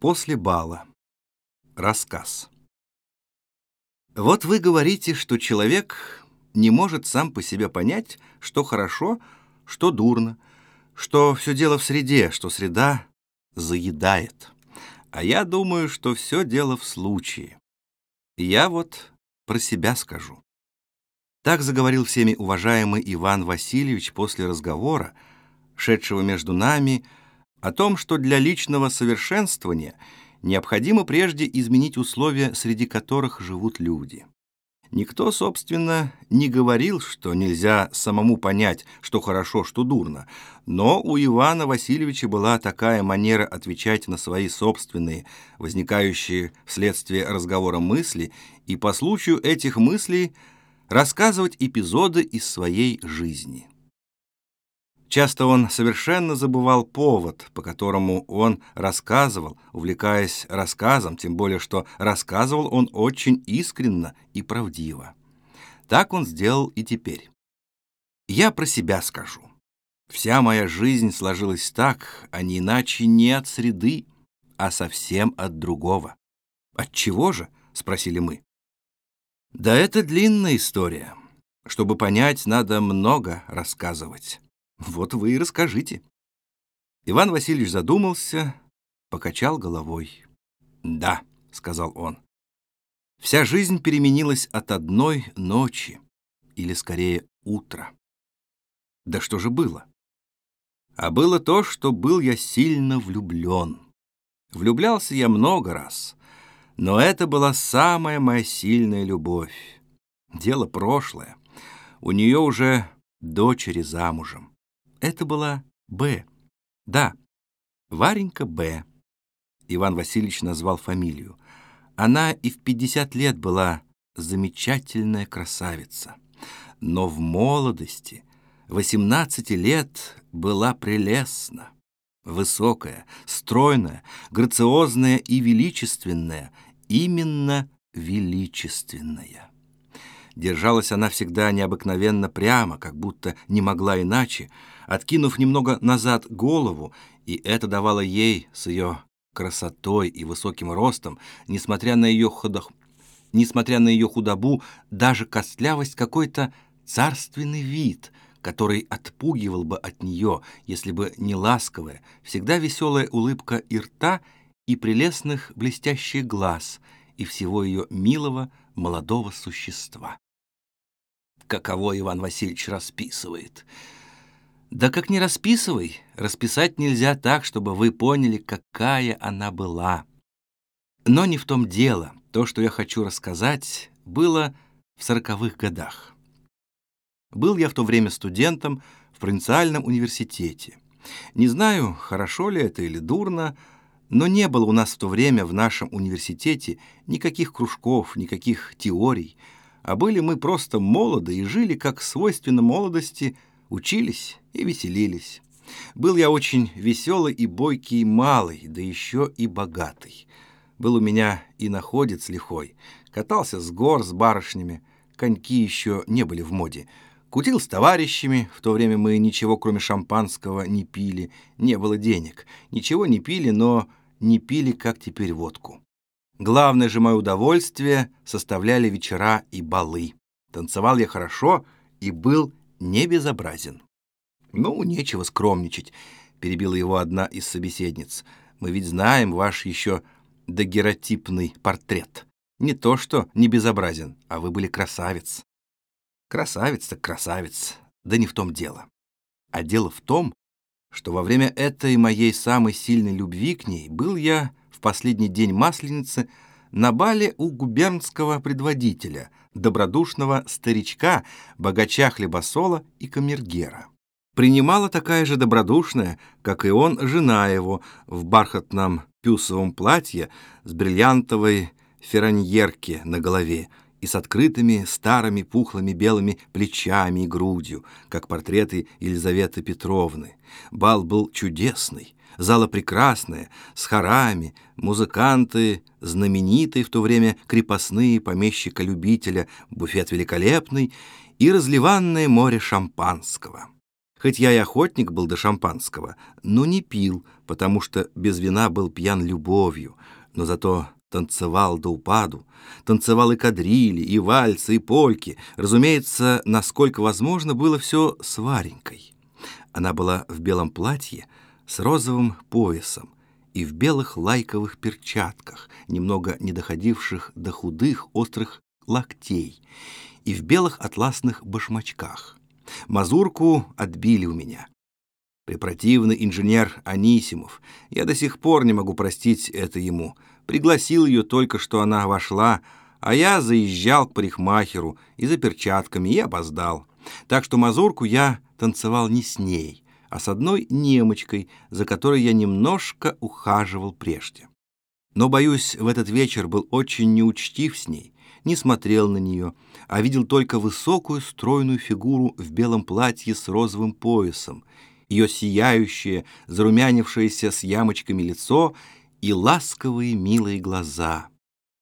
После бала. Рассказ. Вот вы говорите, что человек не может сам по себе понять, что хорошо, что дурно, что все дело в среде, что среда заедает. А я думаю, что все дело в случае. Я вот про себя скажу. Так заговорил всеми уважаемый Иван Васильевич после разговора, шедшего между нами, о том, что для личного совершенствования необходимо прежде изменить условия, среди которых живут люди. Никто, собственно, не говорил, что нельзя самому понять, что хорошо, что дурно, но у Ивана Васильевича была такая манера отвечать на свои собственные, возникающие вследствие разговора мысли, и по случаю этих мыслей рассказывать эпизоды из своей жизни. Часто он совершенно забывал повод, по которому он рассказывал, увлекаясь рассказом, тем более что рассказывал он очень искренно и правдиво. Так он сделал и теперь. Я про себя скажу. Вся моя жизнь сложилась так, а не иначе не от среды, а совсем от другого. От чего же? спросили мы. Да это длинная история. Чтобы понять, надо много рассказывать. Вот вы и расскажите. Иван Васильевич задумался, покачал головой. «Да», — сказал он, — «вся жизнь переменилась от одной ночи, или скорее утра». Да что же было? А было то, что был я сильно влюблен. Влюблялся я много раз, но это была самая моя сильная любовь. Дело прошлое. У нее уже дочери замужем. Это была Б. Да, Варенька Б. Иван Васильевич назвал фамилию. Она и в 50 лет была замечательная красавица. Но в молодости, 18 лет, была прелестна. Высокая, стройная, грациозная и величественная, именно величественная. Держалась она всегда необыкновенно прямо, как будто не могла иначе, откинув немного назад голову, и это давало ей с ее красотой и высоким ростом, несмотря на ее худох... несмотря на ее худобу, даже костлявость какой-то царственный вид, который отпугивал бы от нее, если бы не ласковая, всегда веселая улыбка и рта, и прелестных блестящих глаз, и всего ее милого молодого существа. Каково Иван Васильевич расписывает. Да как не расписывай, расписать нельзя так, чтобы вы поняли, какая она была. Но не в том дело. То, что я хочу рассказать, было в сороковых годах. Был я в то время студентом в провинциальном университете. Не знаю, хорошо ли это или дурно, но не было у нас в то время в нашем университете никаких кружков, никаких теорий, а были мы просто молоды и жили, как свойственно молодости, учились и веселились. Был я очень веселый и бойкий малый, да еще и богатый. Был у меня и находец лихой, катался с гор с барышнями, коньки еще не были в моде, Кутил с товарищами, в то время мы ничего, кроме шампанского, не пили, не было денег. Ничего не пили, но не пили, как теперь, водку. Главное же мое удовольствие составляли вечера и балы. Танцевал я хорошо и был не безобразен. «Ну, нечего скромничать», — перебила его одна из собеседниц. «Мы ведь знаем ваш еще дагеротипный портрет. Не то что не безобразен, а вы были красавец». «Красавец так красавец, да не в том дело. А дело в том, что во время этой моей самой сильной любви к ней был я в последний день Масленицы на бале у губернского предводителя, добродушного старичка, богача хлебосола и камергера. Принимала такая же добродушная, как и он, жена его, в бархатном пюсовом платье с бриллиантовой фераньерки на голове и с открытыми старыми пухлыми белыми плечами и грудью, как портреты Елизаветы Петровны. Бал был чудесный, зала прекрасная, с хорами, музыканты, знаменитые в то время крепостные помещика-любителя, буфет великолепный и разливанное море шампанского. Хоть я и охотник был до шампанского, но не пил, потому что без вина был пьян любовью, но зато танцевал до упаду, танцевал и кадрили, и вальсы, и польки. Разумеется, насколько возможно, было все с Варенькой. Она была в белом платье с розовым поясом и в белых лайковых перчатках, немного не доходивших до худых острых локтей, и в белых атласных башмачках. Мазурку отбили у меня. Препротивный инженер Анисимов, я до сих пор не могу простить это ему — Пригласил ее только, что она вошла, а я заезжал к парикмахеру и за перчатками и опоздал. Так что мазурку я танцевал не с ней, а с одной немочкой, за которой я немножко ухаживал прежде. Но, боюсь, в этот вечер был очень неучтив с ней, не смотрел на нее, а видел только высокую стройную фигуру в белом платье с розовым поясом, ее сияющее, зарумянившееся с ямочками лицо — и ласковые милые глаза.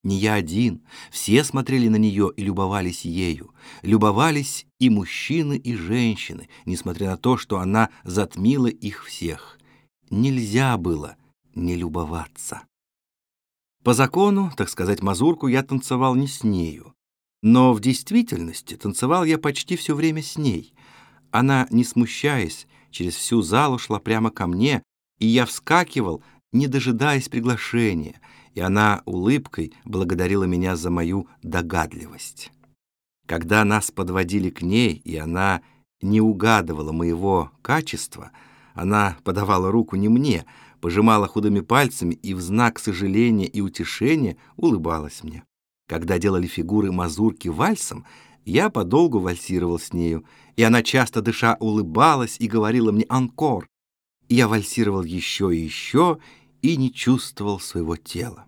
Не я один, все смотрели на нее и любовались ею. Любовались и мужчины, и женщины, несмотря на то, что она затмила их всех. Нельзя было не любоваться. По закону, так сказать, мазурку я танцевал не с нею. Но в действительности танцевал я почти все время с ней. Она, не смущаясь, через всю залу шла прямо ко мне, и я вскакивал, не дожидаясь приглашения, и она улыбкой благодарила меня за мою догадливость. Когда нас подводили к ней, и она не угадывала моего качества, она подавала руку не мне, пожимала худыми пальцами и в знак сожаления и утешения улыбалась мне. Когда делали фигуры мазурки вальсом, я подолгу вальсировал с нею, и она часто дыша улыбалась и говорила мне «анкор». Я вальсировал еще и еще, и не чувствовал своего тела.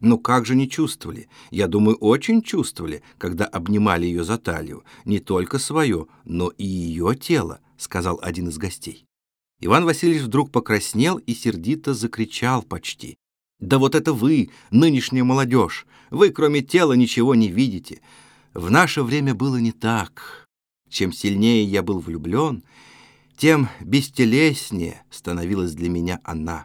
Ну как же не чувствовали? Я думаю, очень чувствовали, когда обнимали ее за талию. Не только свое, но и ее тело, сказал один из гостей. Иван Васильевич вдруг покраснел и сердито закричал почти. «Да вот это вы, нынешняя молодежь! Вы, кроме тела, ничего не видите. В наше время было не так. Чем сильнее я был влюблен, тем бестелеснее становилась для меня она.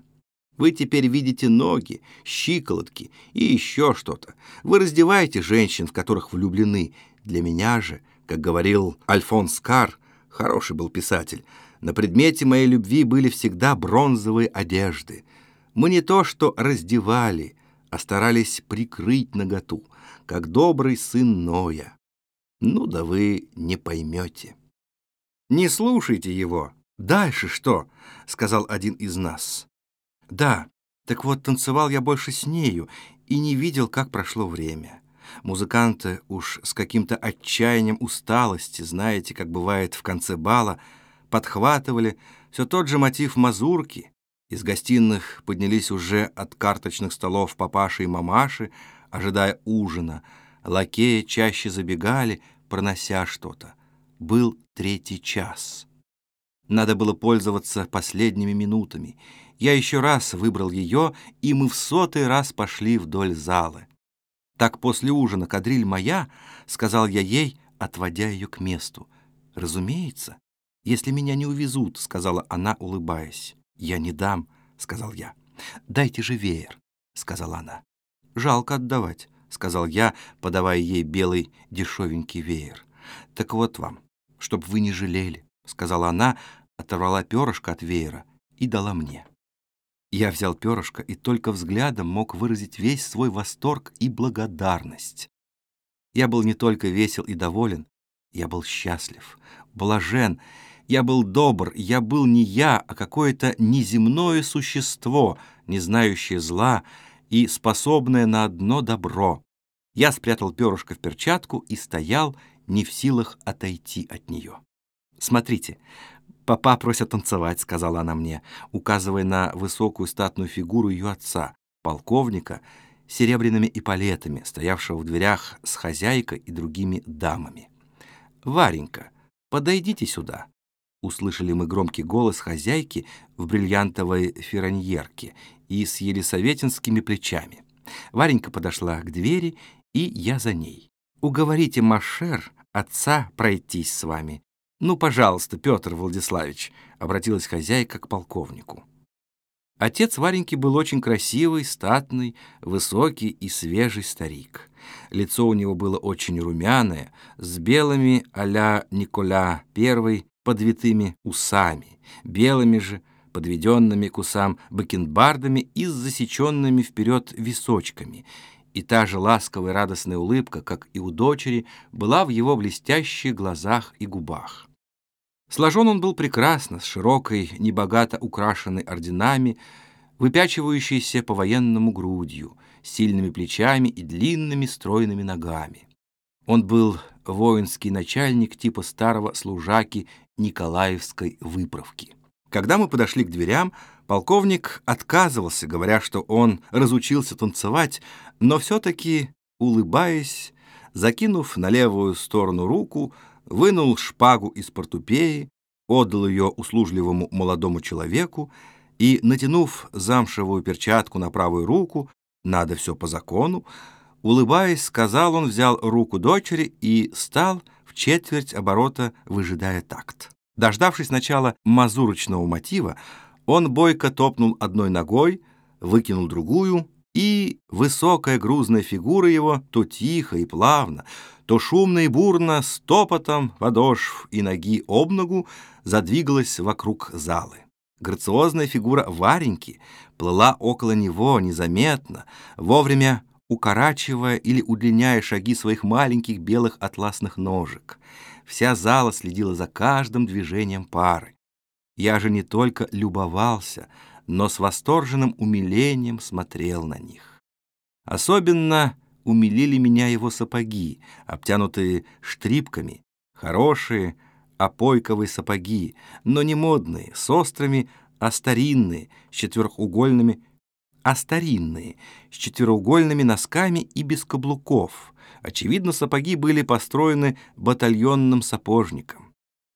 Вы теперь видите ноги, щиколотки и еще что-то. Вы раздеваете женщин, в которых влюблены. Для меня же, как говорил Альфонс Кар, хороший был писатель, на предмете моей любви были всегда бронзовые одежды. Мы не то что раздевали, а старались прикрыть наготу, как добрый сын Ноя. Ну да вы не поймете. «Не слушайте его. Дальше что?» — сказал один из нас. «Да, так вот танцевал я больше с нею и не видел, как прошло время. Музыканты уж с каким-то отчаянием усталости, знаете, как бывает в конце бала, подхватывали все тот же мотив мазурки. Из гостиных поднялись уже от карточных столов папаши и мамаши, ожидая ужина. Лакеи чаще забегали, пронося что-то. Был третий час. Надо было пользоваться последними минутами. Я еще раз выбрал ее, и мы в сотый раз пошли вдоль залы. «Так после ужина кадриль моя», — сказал я ей, отводя ее к месту. «Разумеется, если меня не увезут», — сказала она, улыбаясь. «Я не дам», — сказал я. «Дайте же веер», — сказала она. «Жалко отдавать», — сказал я, подавая ей белый дешевенький веер. «Так вот вам, чтоб вы не жалели», — сказала она, оторвала перышко от веера и дала мне. Я взял перышко и только взглядом мог выразить весь свой восторг и благодарность. Я был не только весел и доволен, я был счастлив, блажен, я был добр, я был не я, а какое-то неземное существо, не знающее зла и способное на одно добро. Я спрятал перышко в перчатку и стоял, не в силах отойти от нее. Смотрите, «Папа просит танцевать», — сказала она мне, указывая на высокую статную фигуру ее отца, полковника, с серебряными эполетами, стоявшего в дверях с хозяйкой и другими дамами. «Варенька, подойдите сюда», — услышали мы громкий голос хозяйки в бриллиантовой фероньерке и с елисаветинскими плечами. Варенька подошла к двери, и я за ней. «Уговорите Машер отца пройтись с вами», «Ну, пожалуйста, Петр Владиславич», — обратилась хозяйка к полковнику. Отец Вареньки был очень красивый, статный, высокий и свежий старик. Лицо у него было очень румяное, с белыми а-ля Николя I подвитыми усами, белыми же, подведенными к усам бакенбардами и с засеченными вперед височками, и та же ласковая радостная улыбка, как и у дочери, была в его блестящих глазах и губах. Сложен он был прекрасно, с широкой, небогато украшенной орденами, выпячивающейся по-военному грудью, сильными плечами и длинными стройными ногами. Он был воинский начальник типа старого служаки Николаевской выправки. Когда мы подошли к дверям, полковник отказывался, говоря, что он разучился танцевать, но все-таки, улыбаясь, закинув на левую сторону руку, вынул шпагу из портупеи, отдал ее услужливому молодому человеку и, натянув замшевую перчатку на правую руку, надо все по закону, улыбаясь, сказал он, взял руку дочери и стал в четверть оборота, выжидая такт. Дождавшись начала мазурочного мотива, он бойко топнул одной ногой, выкинул другую, и высокая грузная фигура его то тихо и плавно, то шумно и бурно, с топотом подошв и ноги об ногу задвигалась вокруг залы. Грациозная фигура Вареньки плыла около него незаметно, вовремя укорачивая или удлиняя шаги своих маленьких белых атласных ножек. Вся зала следила за каждым движением пары. Я же не только любовался, но с восторженным умилением смотрел на них. Особенно умилили меня его сапоги, обтянутые штрипками, хорошие, опойковые сапоги, но не модные, с острыми, а старинные, с четвероугольными, а старинные, с четвероугольными носками и без каблуков. Очевидно, сапоги были построены батальонным сапожником.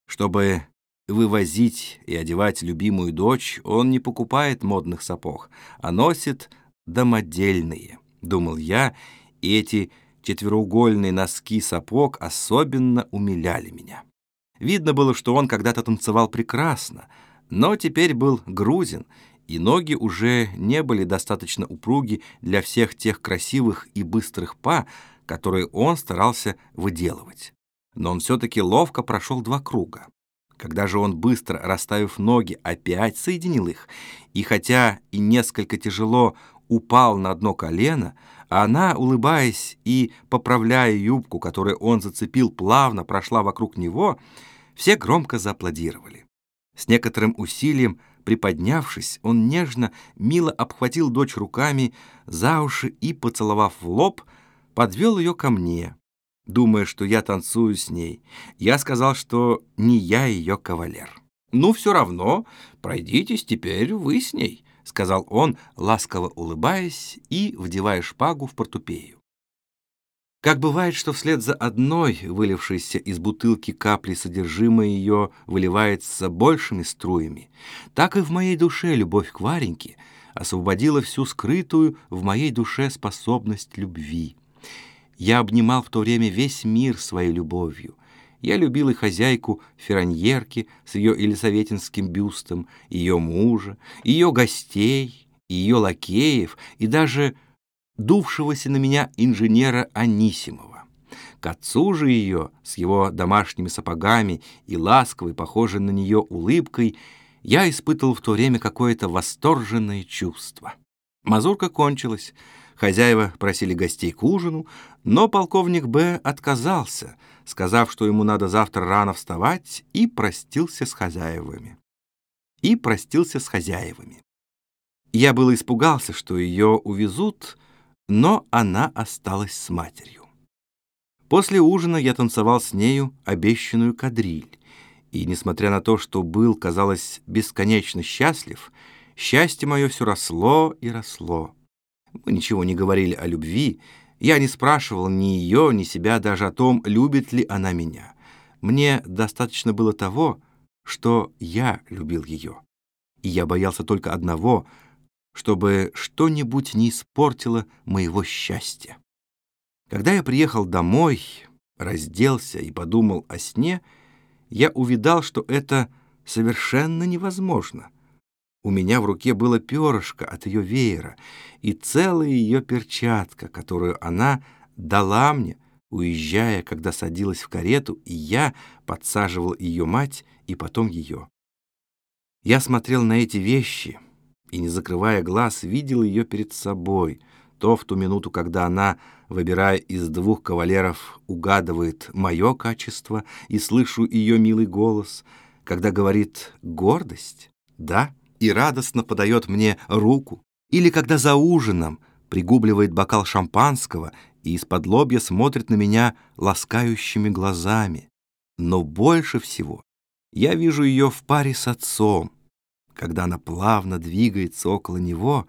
Чтобы вывозить и одевать любимую дочь, он не покупает модных сапог, а носит домодельные, думал я, и эти четвероугольные носки сапог особенно умиляли меня. Видно было, что он когда-то танцевал прекрасно, но теперь был грузин, и ноги уже не были достаточно упруги для всех тех красивых и быстрых па, которые он старался выделывать. Но он все-таки ловко прошел два круга. Когда же он, быстро расставив ноги, опять соединил их, и хотя и несколько тяжело упал на одно колено, а она, улыбаясь и поправляя юбку, которую он зацепил, плавно прошла вокруг него, все громко зааплодировали. С некоторым усилием, приподнявшись, он нежно, мило обхватил дочь руками за уши и, поцеловав в лоб, подвел ее ко мне, думая, что я танцую с ней. Я сказал, что не я ее кавалер. «Ну, все равно, пройдитесь теперь вы с ней», — сказал он, ласково улыбаясь и вдевая шпагу в портупею. Как бывает, что вслед за одной, вылившейся из бутылки капли содержимое ее выливается большими струями, так и в моей душе любовь к Вареньке освободила всю скрытую в моей душе способность любви. Я обнимал в то время весь мир своей любовью. Я любил и хозяйку Ферраньерки с ее елисаветинским бюстом, ее мужа, ее гостей, ее лакеев и даже дувшегося на меня инженера Анисимова. К отцу же ее, с его домашними сапогами и ласковой, похожей на нее улыбкой, я испытывал в то время какое-то восторженное чувство. Мазурка кончилась, Хозяева просили гостей к ужину, но полковник Б. отказался, сказав, что ему надо завтра рано вставать, и простился с хозяевами. И простился с хозяевами. Я было испугался, что ее увезут, но она осталась с матерью. После ужина я танцевал с нею обещанную кадриль, и, несмотря на то, что был, казалось, бесконечно счастлив, счастье мое все росло и росло. Мы ничего не говорили о любви. Я не спрашивал ни ее, ни себя даже о том, любит ли она меня. Мне достаточно было того, что я любил ее. И я боялся только одного, чтобы что-нибудь не испортило моего счастья. Когда я приехал домой, разделся и подумал о сне, я увидал, что это совершенно невозможно. У меня в руке было перышко от ее веера и целая ее перчатка, которую она дала мне, уезжая, когда садилась в карету, и я подсаживал ее мать и потом ее. Я смотрел на эти вещи и, не закрывая глаз, видел ее перед собой, то в ту минуту, когда она, выбирая из двух кавалеров, угадывает мое качество и слышу ее милый голос, когда говорит «гордость», «да», и радостно подает мне руку, или когда за ужином пригубливает бокал шампанского и из-под лобья смотрит на меня ласкающими глазами. Но больше всего я вижу ее в паре с отцом, когда она плавно двигается около него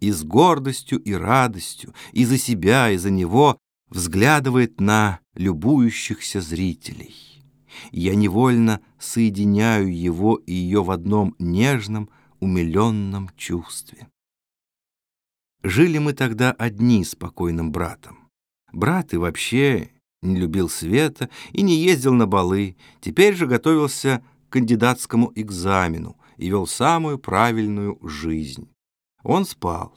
и с гордостью и радостью и за себя, и за него взглядывает на любующихся зрителей. Я невольно соединяю его и ее в одном нежном, умиленном чувстве. Жили мы тогда одни с покойным братом. Брат и вообще не любил света и не ездил на балы, теперь же готовился к кандидатскому экзамену и вел самую правильную жизнь. Он спал.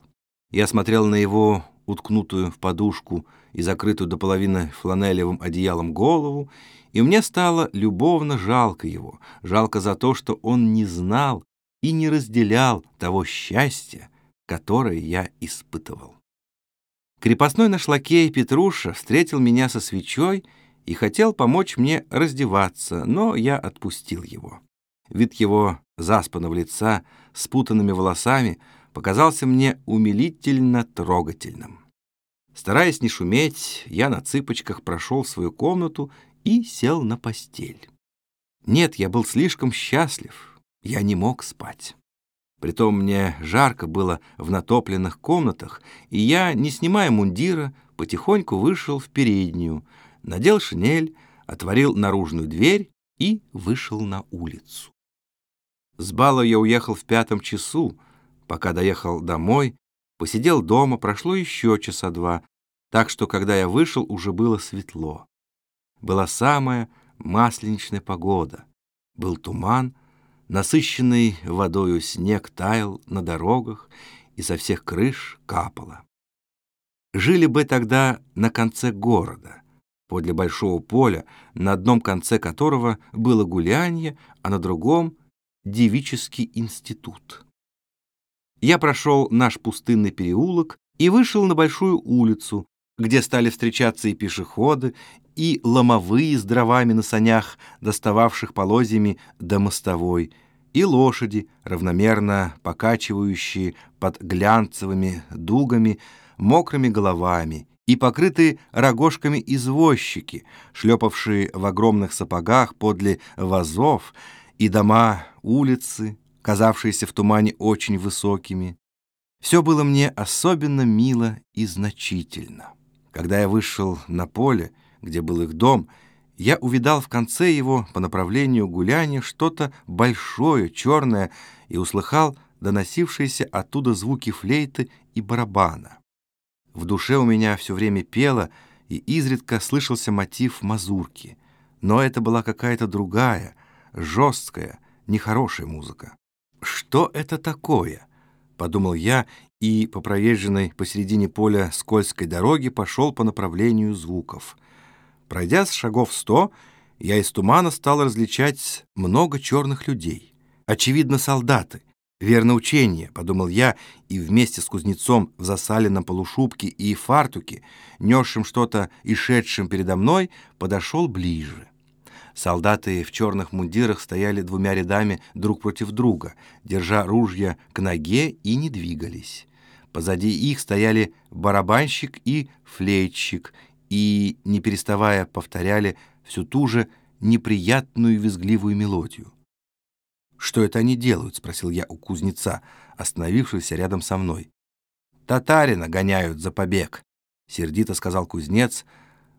Я смотрел на его уткнутую в подушку и закрытую до половины фланелевым одеялом голову, и мне стало любовно жалко его, жалко за то, что он не знал и не разделял того счастья, которое я испытывал. Крепостной наш лакей Петруша встретил меня со свечой и хотел помочь мне раздеваться, но я отпустил его. Вид его заспанного лица с путанными волосами показался мне умилительно трогательным. Стараясь не шуметь, я на цыпочках прошел в свою комнату и сел на постель. Нет, я был слишком счастлив, я не мог спать. Притом мне жарко было в натопленных комнатах, и я, не снимая мундира, потихоньку вышел в переднюю, надел шинель, отворил наружную дверь и вышел на улицу. С бала я уехал в пятом часу, пока доехал домой, посидел дома, прошло еще часа два, так что, когда я вышел, уже было светло. Была самая масленичная погода, был туман, Насыщенный водою снег таял на дорогах и со всех крыш капало. Жили бы тогда на конце города, подле большого поля, на одном конце которого было гулянье, а на другом — девический институт. Я прошел наш пустынный переулок и вышел на большую улицу, где стали встречаться и пешеходы, и ломовые с дровами на санях, достававших полозьями до мостовой, и лошади, равномерно покачивающие под глянцевыми дугами, мокрыми головами, и покрытые рогожками извозчики, шлепавшие в огромных сапогах подле вазов, и дома, улицы, казавшиеся в тумане очень высокими. Все было мне особенно мило и значительно. Когда я вышел на поле, где был их дом, я увидал в конце его по направлению гуляния что-то большое, черное, и услыхал доносившиеся оттуда звуки флейты и барабана. В душе у меня все время пело, и изредка слышался мотив мазурки. Но это была какая-то другая, жесткая, нехорошая музыка. «Что это такое?» — подумал я, и по проезженной посередине поля скользкой дороги пошел по направлению звуков. Пройдя с шагов сто, я из тумана стал различать много черных людей. Очевидно, солдаты. Верно учение, подумал я, и вместе с кузнецом в засаленном полушубке и фартуке, несшим что-то и шедшим передо мной, подошел ближе. Солдаты в черных мундирах стояли двумя рядами друг против друга, держа ружья к ноге и не двигались. Позади их стояли барабанщик и флейтщик, и, не переставая, повторяли всю ту же неприятную визгливую мелодию. «Что это они делают?» — спросил я у кузнеца, остановившегося рядом со мной. «Татарина гоняют за побег», — сердито сказал кузнец,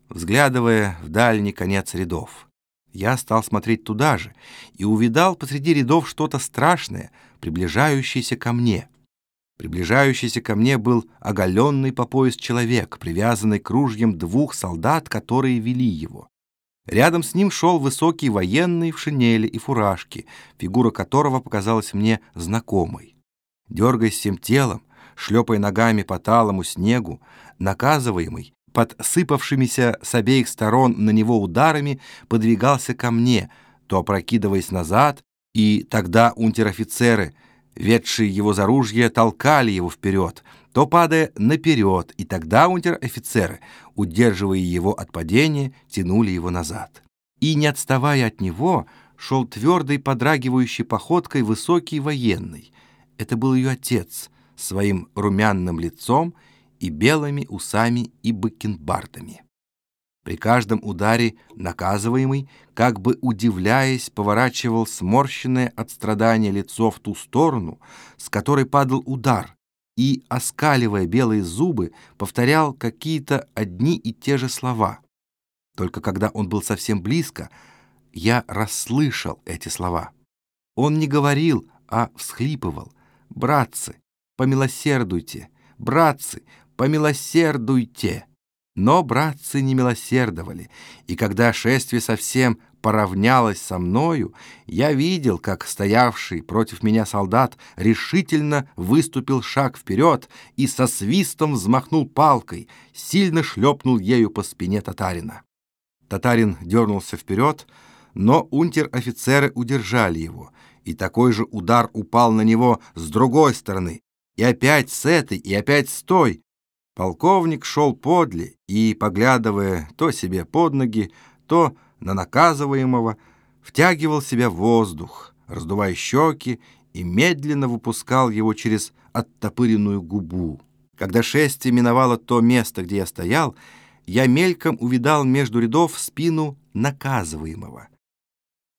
взглядывая в дальний конец рядов. Я стал смотреть туда же и увидал посреди рядов что-то страшное, приближающееся ко мне. Приближающийся ко мне был оголенный по пояс человек, привязанный к ружьям двух солдат, которые вели его. Рядом с ним шел высокий военный в шинели и фуражке, фигура которого показалась мне знакомой. Дергаясь всем телом, шлепая ногами по талому снегу, наказываемый, под сыпавшимися с обеих сторон на него ударами, подвигался ко мне, то опрокидываясь назад, и тогда унтер-офицеры, ведшие его за ружье, толкали его вперед, то падая наперед, и тогда унтер-офицеры, удерживая его от падения, тянули его назад. И, не отставая от него, шел твердой, подрагивающей походкой высокий военный. Это был ее отец, своим румяным лицом и белыми усами и бакенбардами. При каждом ударе наказываемый, как бы удивляясь, поворачивал сморщенное от страдания лицо в ту сторону, с которой падал удар, и, оскаливая белые зубы, повторял какие-то одни и те же слова. Только когда он был совсем близко, я расслышал эти слова. Он не говорил, а всхлипывал. «Братцы, помилосердуйте! Братцы, помилосердуйте!» Но братцы не милосердовали, и когда шествие совсем поравнялось со мною, я видел, как стоявший против меня солдат решительно выступил шаг вперед и со свистом взмахнул палкой, сильно шлепнул ею по спине татарина. Татарин дернулся вперед, но унтер-офицеры удержали его, и такой же удар упал на него с другой стороны, и опять с этой, и опять с той, Полковник шел подле и, поглядывая то себе под ноги, то на наказываемого, втягивал в себя воздух, раздувая щеки и медленно выпускал его через оттопыренную губу. Когда шествие миновало то место, где я стоял, я мельком увидал между рядов спину наказываемого.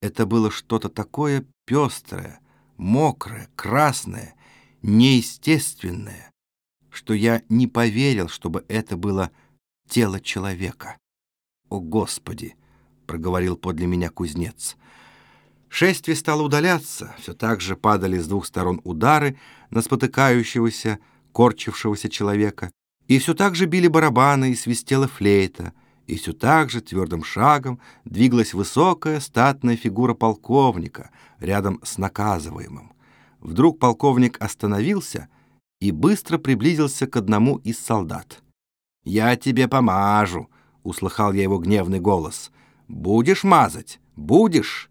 Это было что-то такое пестрое, мокрое, красное, неестественное, что я не поверил, чтобы это было тело человека. «О, Господи!» — проговорил подле меня кузнец. Шествие стало удаляться, все так же падали с двух сторон удары на спотыкающегося, корчившегося человека, и все так же били барабаны и свистела флейта, и все так же твердым шагом двигалась высокая статная фигура полковника рядом с наказываемым. Вдруг полковник остановился — и быстро приблизился к одному из солдат. «Я тебе помажу», — услыхал я его гневный голос. «Будешь мазать? Будешь?»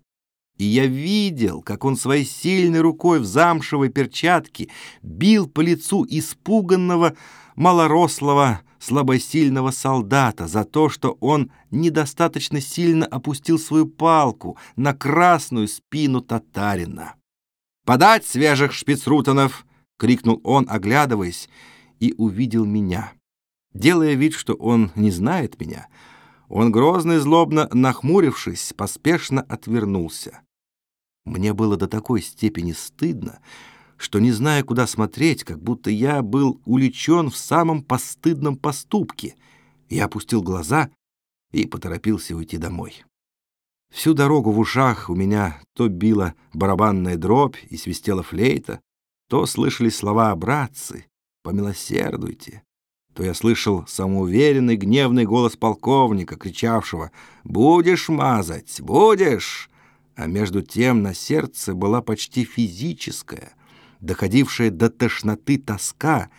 И я видел, как он своей сильной рукой в замшевой перчатке бил по лицу испуганного, малорослого, слабосильного солдата за то, что он недостаточно сильно опустил свою палку на красную спину татарина. «Подать свежих шпицрутонов!» — крикнул он, оглядываясь, и увидел меня. Делая вид, что он не знает меня, он грозно и злобно нахмурившись, поспешно отвернулся. Мне было до такой степени стыдно, что, не зная, куда смотреть, как будто я был уличен в самом постыдном поступке, я опустил глаза и поторопился уйти домой. Всю дорогу в ушах у меня то била барабанная дробь и свистела флейта, то слышались слова «братцы», «помилосердуйте», то я слышал самоуверенный гневный голос полковника, кричавшего «Будешь мазать, будешь!» А между тем на сердце была почти физическая, доходившая до тошноты тоска,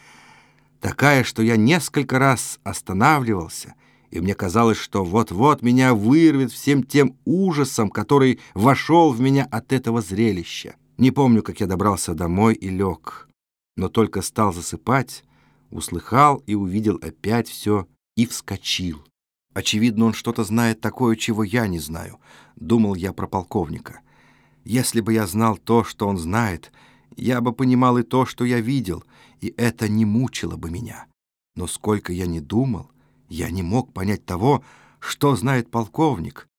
такая, что я несколько раз останавливался, и мне казалось, что вот-вот меня вырвет всем тем ужасом, который вошел в меня от этого зрелища. Не помню, как я добрался домой и лег, но только стал засыпать, услыхал и увидел опять все и вскочил. Очевидно, он что-то знает такое, чего я не знаю, думал я про полковника. Если бы я знал то, что он знает, я бы понимал и то, что я видел, и это не мучило бы меня. Но сколько я не думал, я не мог понять того, что знает полковник,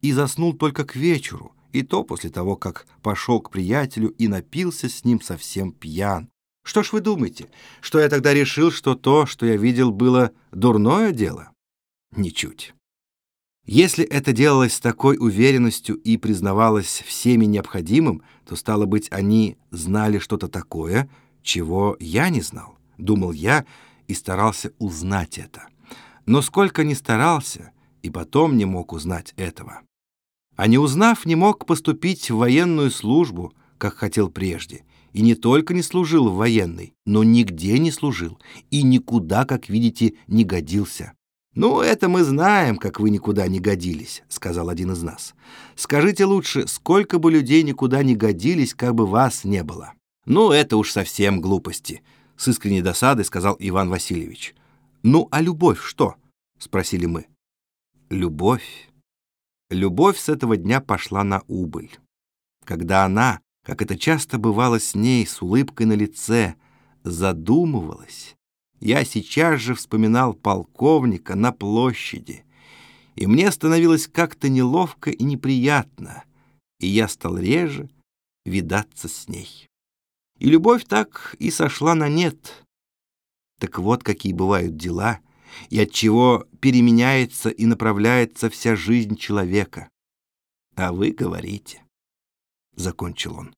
и заснул только к вечеру, и то после того, как пошел к приятелю и напился с ним совсем пьян. Что ж вы думаете, что я тогда решил, что то, что я видел, было дурное дело? Ничуть. Если это делалось с такой уверенностью и признавалось всеми необходимым, то, стало быть, они знали что-то такое, чего я не знал, думал я и старался узнать это. Но сколько ни старался, и потом не мог узнать этого. А не узнав, не мог поступить в военную службу, как хотел прежде, и не только не служил в военной, но нигде не служил и никуда, как видите, не годился. «Ну, это мы знаем, как вы никуда не годились», — сказал один из нас. «Скажите лучше, сколько бы людей никуда не годились, как бы вас не было?» «Ну, это уж совсем глупости», — с искренней досадой сказал Иван Васильевич. «Ну, а любовь что?» — спросили мы. «Любовь». Любовь с этого дня пошла на убыль. Когда она, как это часто бывало с ней, с улыбкой на лице, задумывалась, я сейчас же вспоминал полковника на площади, и мне становилось как-то неловко и неприятно, и я стал реже видаться с ней. И любовь так и сошла на нет. Так вот, какие бывают дела, и от чего переменяется и направляется вся жизнь человека. А вы говорите, — закончил он.